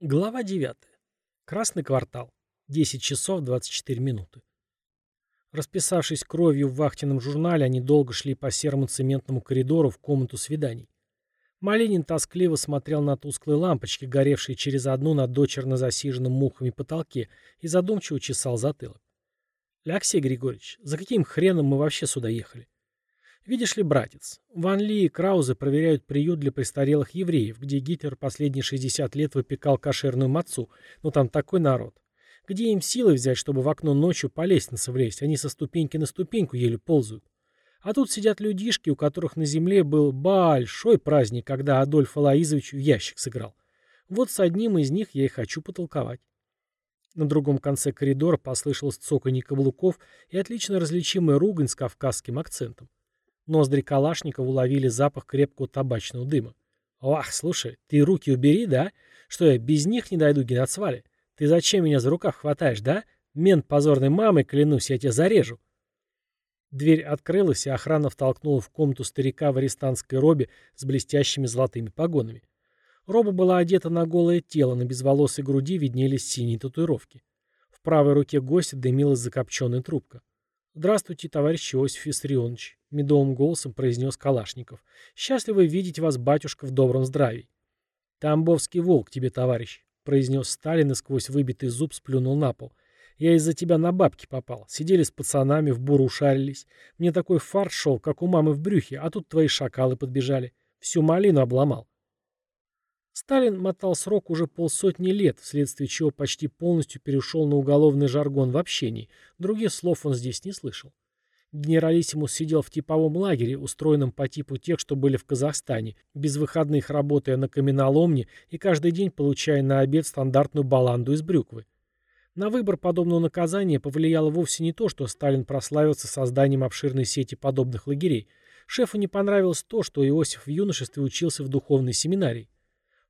Глава 9. Красный квартал. 10 часов 24 минуты. Расписавшись кровью в вахтенном журнале, они долго шли по серому цементному коридору в комнату свиданий. Малинин тоскливо смотрел на тусклые лампочки, горевшие через одну над дочерно засиженным мухами потолке, и задумчиво чесал затылок. «Алексей Григорьевич, за каким хреном мы вообще сюда ехали? Видишь ли, братец, Ван Ли и Краузе проверяют приют для престарелых евреев, где Гитлер последние 60 лет выпекал кошерную мацу, но там такой народ. Где им силы взять, чтобы в окно ночью по лестнице влезть? Они со ступеньки на ступеньку еле ползают. А тут сидят людишки, у которых на земле был большой праздник, когда Адольф Алаизович в ящик сыграл. Вот с одним из них я и хочу потолковать. На другом конце коридора послышалось цоканье каблуков и отлично различимая ругань с кавказским акцентом. Ноздри Калашникова уловили запах крепкого табачного дыма. «Ах, слушай, ты руки убери, да? Что я без них не дойду, Геноцвали? Ты зачем меня за рукав хватаешь, да? Мент позорной мамой, клянусь, я тебя зарежу!» Дверь открылась, и охрана втолкнула в комнату старика в арестантской робе с блестящими золотыми погонами. Роба была одета на голое тело, на безволосой груди виднелись синие татуировки. В правой руке гостя дымилась закопченная трубка. «Здравствуйте, товарищ Иосиф Виссарионович», — медовым голосом произнес Калашников. «Счастливо видеть вас, батюшка, в добром здравии». «Тамбовский волк тебе, товарищ», — произнес Сталин и сквозь выбитый зуб сплюнул на пол. «Я из-за тебя на бабки попал. Сидели с пацанами, в буру шарились. Мне такой фарт шел, как у мамы в брюхе, а тут твои шакалы подбежали. Всю малину обломал». Сталин мотал срок уже полсотни лет, вследствие чего почти полностью перешел на уголовный жаргон в общении. Других слов он здесь не слышал. Генералиссимус сидел в типовом лагере, устроенном по типу тех, что были в Казахстане, без выходных работая на каменоломне и каждый день получая на обед стандартную баланду из брюквы. На выбор подобного наказания повлияло вовсе не то, что Сталин прославился созданием обширной сети подобных лагерей. Шефу не понравилось то, что Иосиф в юношестве учился в духовной семинарии.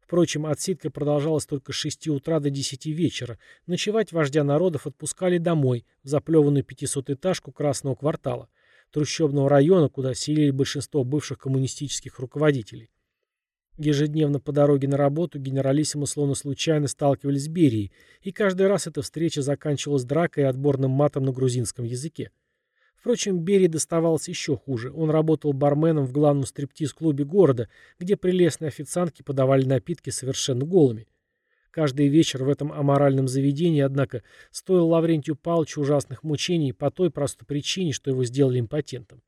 Впрочем, отсидка продолжалась только с 6 утра до 10 вечера. Ночевать вождя народов отпускали домой, в заплеванную пятисотэтажку Красного квартала, трущобного района, куда селили большинство бывших коммунистических руководителей. Ежедневно по дороге на работу генералиссимо словно случайно сталкивались с Берией, и каждый раз эта встреча заканчивалась дракой и отборным матом на грузинском языке. Впрочем, Берии доставалось еще хуже. Он работал барменом в главном стриптиз-клубе города, где прелестные официантки подавали напитки совершенно голыми. Каждый вечер в этом аморальном заведении, однако, стоил Лаврентию Павловичу ужасных мучений по той простой причине, что его сделали импотентом.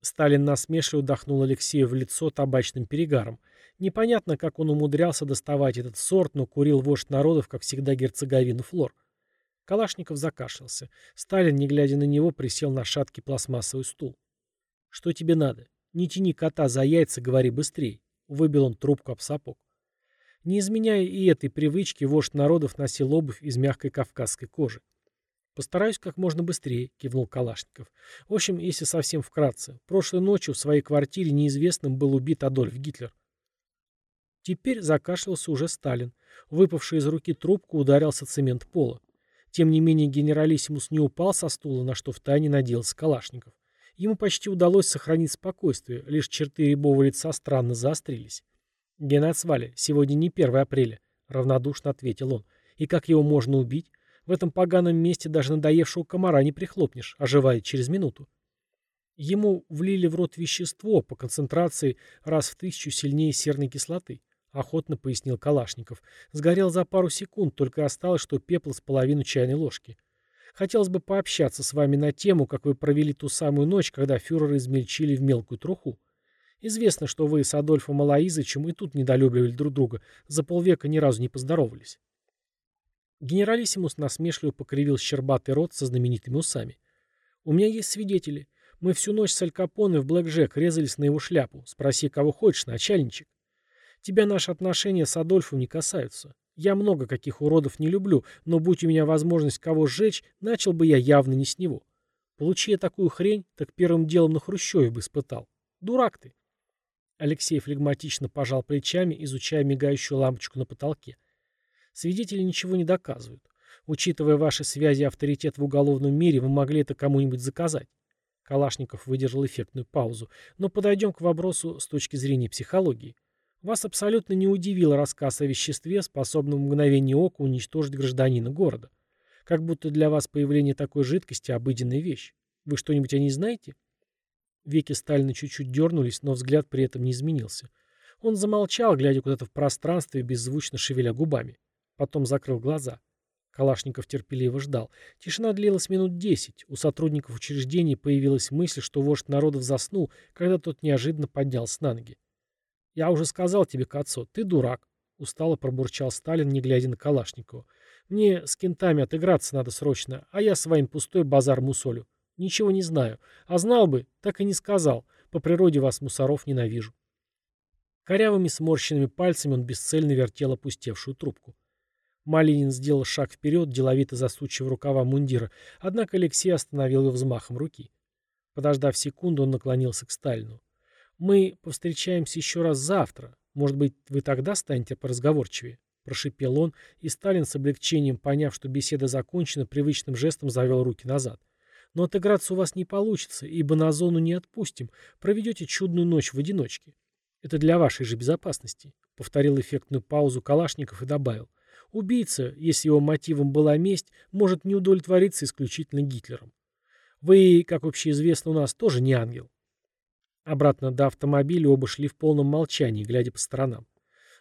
Сталин насмешливо вдохнул Алексею в лицо табачным перегаром. Непонятно, как он умудрялся доставать этот сорт, но курил вождь народов, как всегда, герцоговину флор. Калашников закашлялся. Сталин, не глядя на него, присел на шаткий пластмассовый стул. «Что тебе надо? Не тяни кота за яйца, говори быстрее», — выбил он трубку об сапог. Не изменяя и этой привычки, вождь народов носил обувь из мягкой кавказской кожи. «Постараюсь как можно быстрее», — кивнул Калашников. «В общем, если совсем вкратце, прошлой ночью в своей квартире неизвестным был убит Адольф Гитлер». Теперь закашлялся уже Сталин. Выпавший из руки трубку ударился цемент пола. Тем не менее генералиссимус не упал со стула, на что втайне надеялся Калашников. Ему почти удалось сохранить спокойствие, лишь черты рябового лица странно заострились. «Генацвали, сегодня не 1 апреля», — равнодушно ответил он. «И как его можно убить? В этом поганом месте даже надоевшего комара не прихлопнешь, оживает через минуту». Ему влили в рот вещество по концентрации раз в тысячу сильнее серной кислоты. — охотно пояснил Калашников. «Сгорел за пару секунд, только осталось, что пепел с половину чайной ложки. Хотелось бы пообщаться с вами на тему, как вы провели ту самую ночь, когда фюрера измельчили в мелкую труху. Известно, что вы с Адольфом Алаизычем и тут недолюбливали друг друга, за полвека ни разу не поздоровались». Генералиссимус насмешливо покривил щербатый рот со знаменитыми усами. «У меня есть свидетели. Мы всю ночь с Аль Капоне в Блэк Джек резались на его шляпу. Спроси, кого хочешь, начальничек. Тебя наши отношения с Адольфом не касаются. Я много каких уродов не люблю, но будь у меня возможность кого сжечь, начал бы я явно не с него. Получи я такую хрень, так первым делом на Хрущеве бы испытал. Дурак ты. Алексей флегматично пожал плечами, изучая мигающую лампочку на потолке. Свидетели ничего не доказывают. Учитывая ваши связи и авторитет в уголовном мире, вы могли это кому-нибудь заказать. Калашников выдержал эффектную паузу. Но подойдем к вопросу с точки зрения психологии. Вас абсолютно не удивил рассказ о веществе, способном в мгновение ока уничтожить гражданина города. Как будто для вас появление такой жидкости – обыденная вещь. Вы что-нибудь о ней знаете? Веки Сталина чуть-чуть дернулись, но взгляд при этом не изменился. Он замолчал, глядя куда-то в пространство и беззвучно шевеля губами. Потом закрыл глаза. Калашников терпеливо ждал. Тишина длилась минут десять. У сотрудников учреждений появилась мысль, что вождь народов заснул, когда тот неожиданно поднялся на ноги. «Я уже сказал тебе, Кацо, ты дурак», — устало пробурчал Сталин, не глядя на Калашникова. «Мне с кентами отыграться надо срочно, а я своим пустой базар мусолю. Ничего не знаю. А знал бы, так и не сказал. По природе вас, мусоров, ненавижу». Корявыми сморщенными пальцами он бесцельно вертел опустевшую трубку. Малинин сделал шаг вперед, деловито засучив рукава мундира, однако Алексей остановил его взмахом руки. Подождав секунду, он наклонился к Сталину. «Мы повстречаемся еще раз завтра. Может быть, вы тогда станете поразговорчивее?» Прошипел он, и Сталин с облегчением, поняв, что беседа закончена, привычным жестом завел руки назад. «Но отыграться у вас не получится, ибо на зону не отпустим. Проведете чудную ночь в одиночке. Это для вашей же безопасности», — повторил эффектную паузу Калашников и добавил. Убийца, если его мотивом была месть, может не удовлетвориться исключительно Гитлером. Вы, как общеизвестно у нас, тоже не ангел. Обратно до автомобиля оба шли в полном молчании, глядя по сторонам.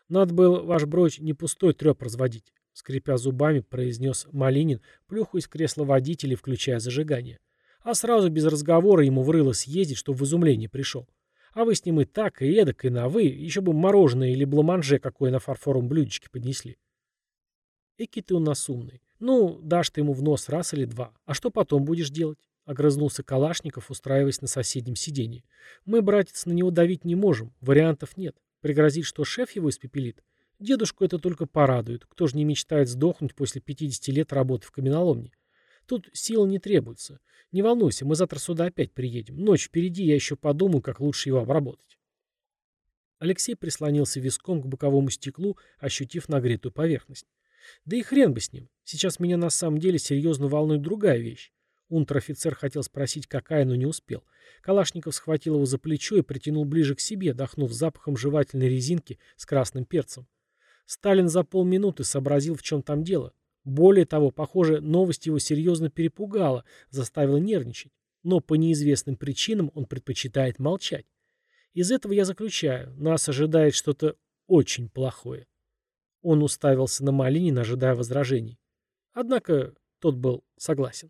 Надо было ваш броч не пустой треп разводить, скрипя зубами, произнес Малинин, плюхаясь в кресло водителя, включая зажигание. А сразу без разговора ему врыло съездить, чтобы в изумление пришел. А вы с ним и так, и эдак, и на вы, еще бы мороженое или бламанже какое на фарфоровом блюдечке поднесли. Эки ты у нас умный. Ну, дашь ты ему в нос раз или два. А что потом будешь делать? Огрызнулся Калашников, устраиваясь на соседнем сиденье. Мы, братец, на него давить не можем. Вариантов нет. Пригрозить, что шеф его испепелит? Дедушку это только порадует. Кто же не мечтает сдохнуть после 50 лет работы в каменоломне? Тут сил не требуется. Не волнуйся, мы завтра сюда опять приедем. Ночь впереди, я еще подумаю, как лучше его обработать. Алексей прислонился виском к боковому стеклу, ощутив нагретую поверхность. Да и хрен бы с ним. Сейчас меня на самом деле серьезно волнует другая вещь. Унтер-офицер хотел спросить, какая, но не успел. Калашников схватил его за плечо и притянул ближе к себе, дохнув запахом жевательной резинки с красным перцем. Сталин за полминуты сообразил, в чем там дело. Более того, похоже, новость его серьезно перепугала, заставила нервничать. Но по неизвестным причинам он предпочитает молчать. Из этого я заключаю, нас ожидает что-то очень плохое. Он уставился на Малинина, ожидая возражений. Однако тот был согласен.